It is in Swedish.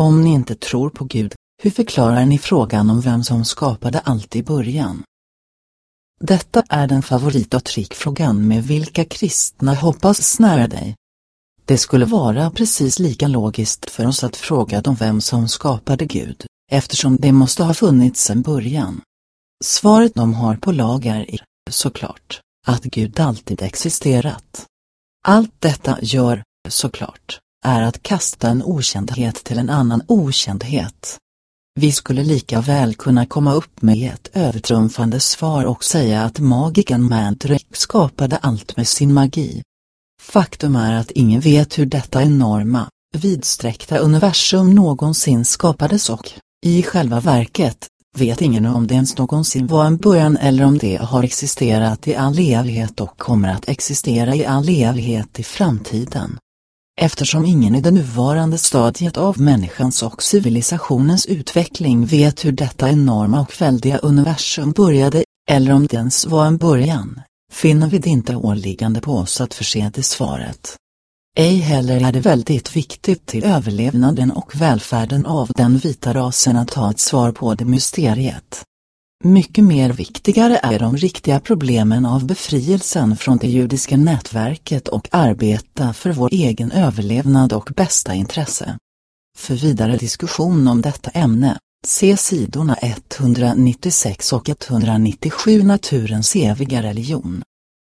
Om ni inte tror på Gud, hur förklarar ni frågan om vem som skapade allt i början? Detta är den favorit och trickfrågan med vilka kristna hoppas snära dig. Det skulle vara precis lika logiskt för oss att fråga dem vem som skapade Gud, eftersom det måste ha funnits sedan början. Svaret de har på lagar är, såklart, att Gud alltid existerat. Allt detta gör, såklart, är att kasta en okändhet till en annan okändhet. Vi skulle lika väl kunna komma upp med ett övertrumfande svar och säga att magikern Mandrake skapade allt med sin magi. Faktum är att ingen vet hur detta enorma, vidsträckta universum någonsin skapades och, i själva verket, vet ingen om det ens någonsin var en början eller om det har existerat i all evighet och kommer att existera i all evighet i framtiden. Eftersom ingen i det nuvarande stadiet av människans och civilisationens utveckling vet hur detta enorma och väldiga universum började, eller om det ens var en början, finner vi det inte åliggande på oss att förse det svaret. Ej heller är det väldigt viktigt till överlevnaden och välfärden av den vita rasen att ha ett svar på det mysteriet. Mycket mer viktigare är de riktiga problemen av befrielsen från det judiska nätverket och arbeta för vår egen överlevnad och bästa intresse. För vidare diskussion om detta ämne, se sidorna 196 och 197 Naturens eviga religion.